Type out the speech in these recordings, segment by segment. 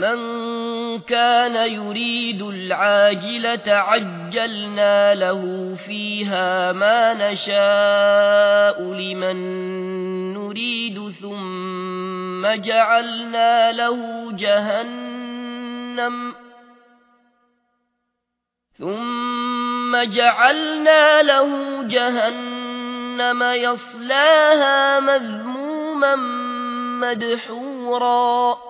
من كان يريد العاجلة عجلنا له فيها ما نشاء لمن نريد ثم جعلنا له جهنم ثم جعلنا له جهنم يصلاها مذموما مدحورا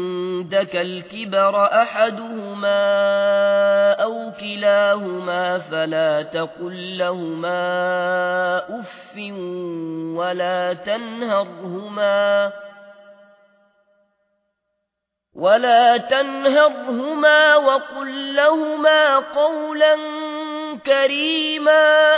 الكبر أحدهما أو كلاهما فلا تقل لهما أف ولا تنهرهما ولا تنهرهما وقل لهما قولا كريما